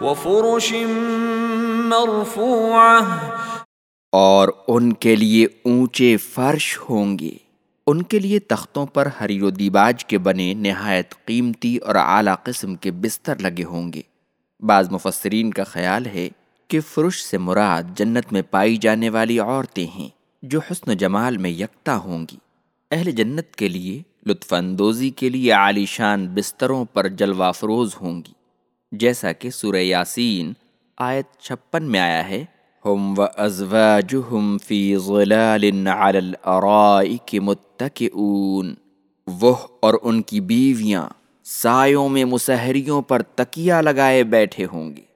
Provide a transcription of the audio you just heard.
وفرش مرفوعة اور ان کے لیے اونچے فرش ہوں گے۔ ان کے لیے تختوں پر حریر و دیباج کے بنے نہایت قیمتی اور اعلیٰ قسم کے بستر لگے ہوں گے۔ بعض مفسرین کا خیال ہے کہ فرش سے مراد جنت میں پائی جانے والی عورتیں ہیں جو حسن و جمال میں یکتا ہوں گی۔ اہل جنت کے لیے لطف اندوزی کے لیے عالی شان بستروں پر جلوہ فروز ہوں گی۔ جیسا کہ سورہ یاسین آیت چھپن میں آیا ہے، ہم و ازواجہم فی ظلال علی الارائک متکئون وہ اور ان کی بیویاں سایوں میں مسحریوں پر تکیہ لگائے بیٹھے ہوں گے۔